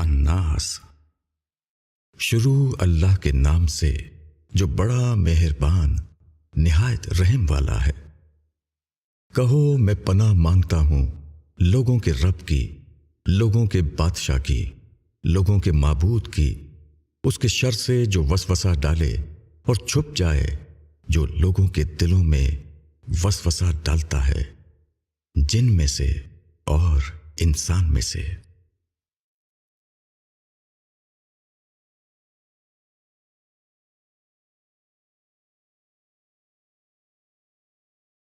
الناس۔ شروع اللہ کے نام سے جو بڑا مہربان، نہایت رحم والا ہے۔ کہو، میں پناہ مانگتا ہوں لوگوں کے رب کی، لوگوں کے بادشاہ کی، لوگوں کے معبود کی۔ اس کے شر سے جو وسوسہ ڈالے اور چھپ جائے، جو لوگوں کے دلوں میں وسوسہ ڈالتا ہے۔ جن میں سے اور انسان میں سے۔